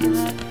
Thank you.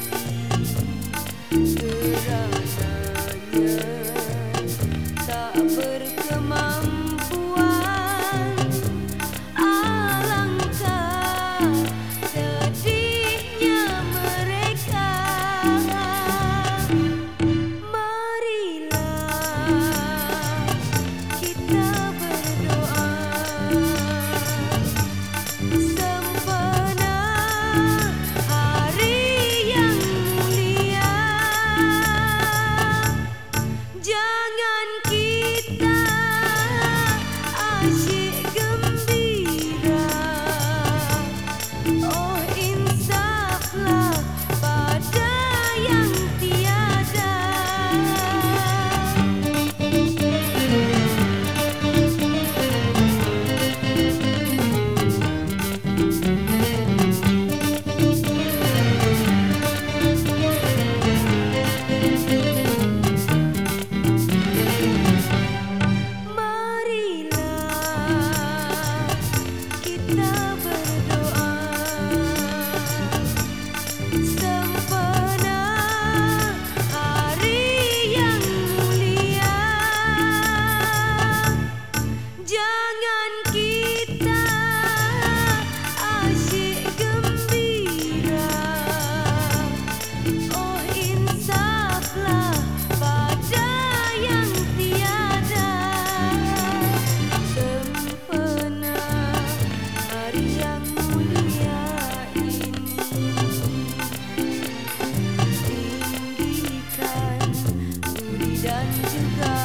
Dan.